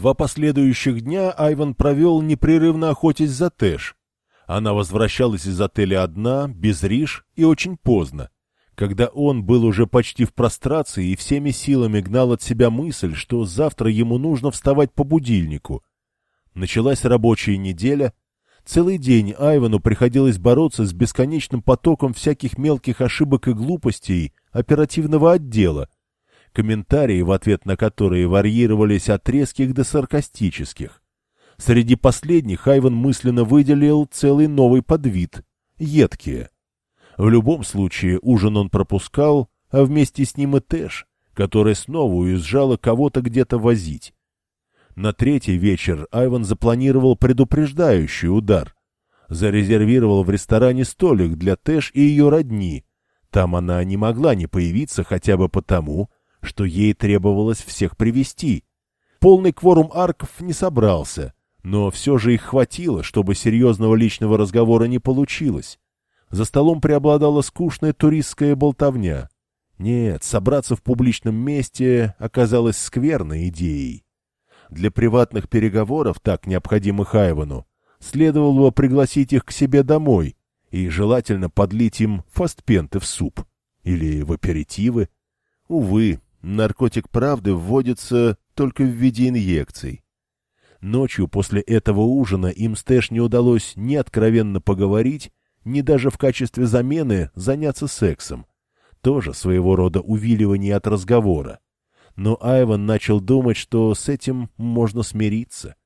Два последующих дня Айван провел непрерывно охотясь за Тэш. Она возвращалась из отеля одна, без Риш и очень поздно, когда он был уже почти в прострации и всеми силами гнал от себя мысль, что завтра ему нужно вставать по будильнику. Началась рабочая неделя. Целый день Айвану приходилось бороться с бесконечным потоком всяких мелких ошибок и глупостей оперативного отдела — комментарии в ответ на которые варьировались от резких до саркастических. Среди последних Айван мысленно выделил целый новый подвид — едкие. В любом случае ужин он пропускал, а вместе с ним и Тэш, которая снова уезжала кого-то где-то возить. На третий вечер Айван запланировал предупреждающий удар. Зарезервировал в ресторане столик для Тэш и ее родни. Там она не могла не появиться хотя бы потому, что ей требовалось всех привести. Полный кворум арков не собрался, но все же их хватило, чтобы серьезного личного разговора не получилось. За столом преобладала скучная туристская болтовня. Нет, собраться в публичном месте оказалось скверной идеей. Для приватных переговоров, так необходимых Айвану, следовало бы пригласить их к себе домой и желательно подлить им фастпенты в суп или в аперитивы. Увы, Наркотик правды вводится только в виде инъекций. Ночью после этого ужина им с Тэш не удалось ни откровенно поговорить, ни даже в качестве замены заняться сексом. Тоже своего рода увиливание от разговора. Но Айван начал думать, что с этим можно смириться.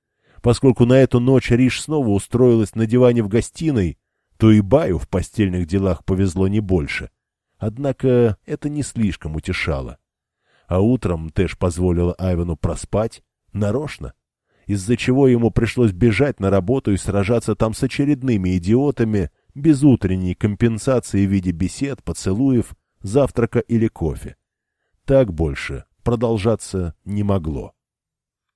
Поскольку на эту ночь Риш снова устроилась на диване в гостиной, то и Баю в постельных делах повезло не больше. Однако это не слишком утешало. А утром Тэш позволила Айвану проспать, нарочно, из-за чего ему пришлось бежать на работу и сражаться там с очередными идиотами без утренней компенсации в виде бесед, поцелуев, завтрака или кофе. Так больше продолжаться не могло.